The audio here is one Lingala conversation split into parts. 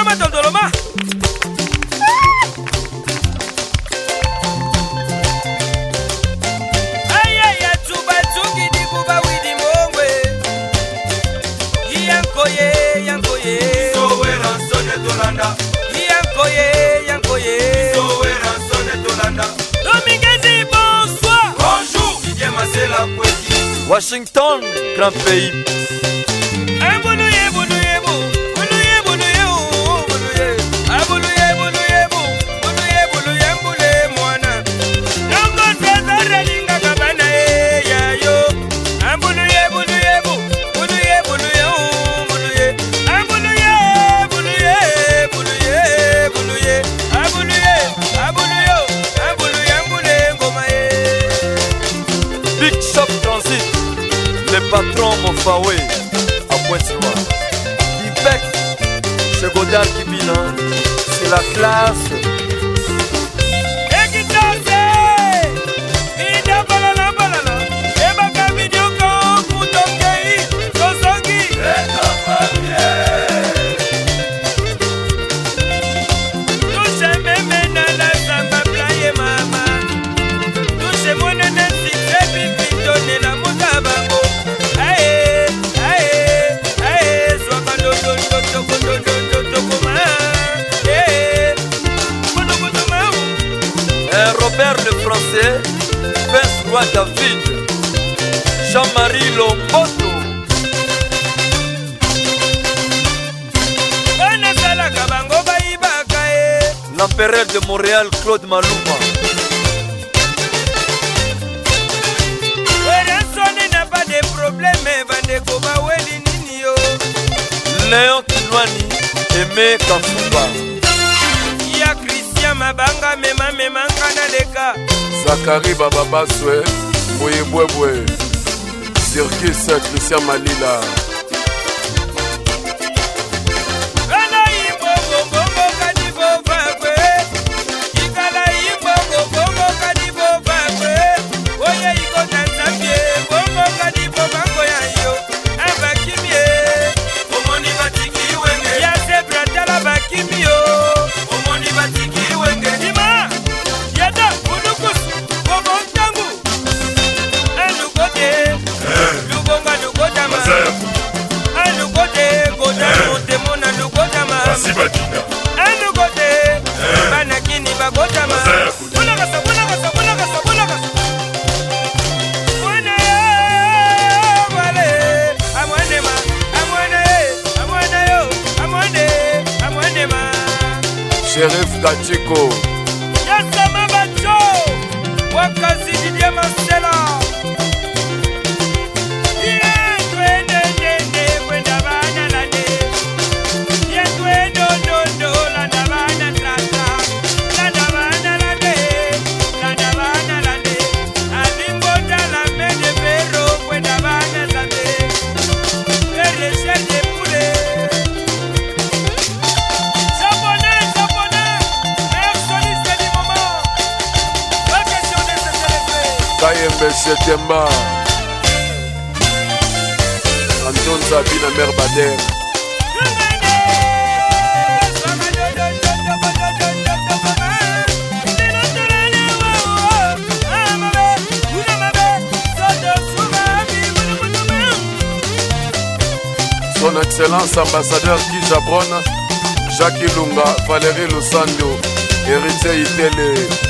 kɔnɔ bɛ dɔndɔlɔma Yankoye, Yankoye, Sowera, Sonne, Tolanda. Dominguez, bonsoir. Bonjour, Didier Massé, la Washington, grand pays. Big Shop Transit, le patron Mofawe, à Pointe-Noire. Ipec, c'est Godard qui hein. c'est la classe. frère Robert le Français, prince roi David, Jean-Marie Lomboto. L'empereur de Montréal, Claude Malouma. Léon Kinwani, Aimé Kafouba. zakari bababaswe boyebwebwe sirkis christian malila kachiko yasama bato wakazi didie mas septemba anton zabi na mer bader son excellence ambassadeur kizabron jacques ilunga valérie lusandio héritier itele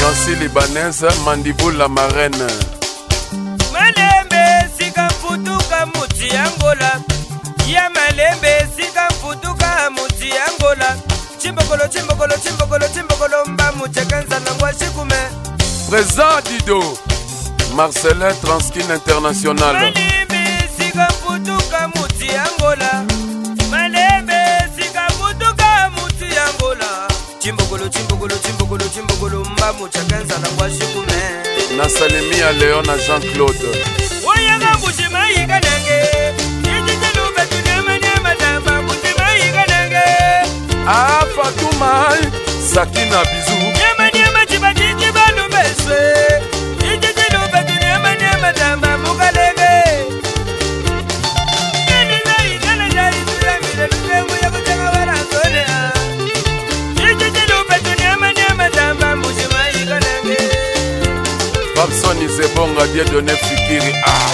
jansi libanaise mandibula marene malembe esika mfutuka muti ya ngola ya malembe esika mfutuka muti ya ngola chimbokolo chimbokolo chimbokolo chimbokolo mbamu cekanzanangwa shikume présent dido marcelin transkin international malimi esika mfutuka muti ya ngola kitambo cha kenza na kwa shikume nasalimia leo na jean claude oyanga mutima ikanenge cicicelubetunemanyematamba mutima ikanenge afatuma ah, sakina bizu nyemanyema sebonga diedone fikiri ah.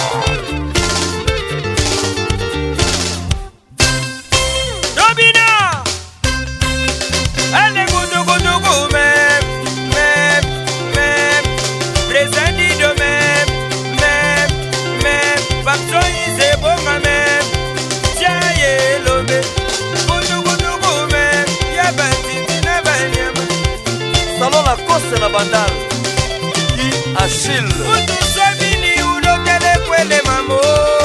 Salon la cosse na bandale asile. Utu swabini udokelekwe le mamor.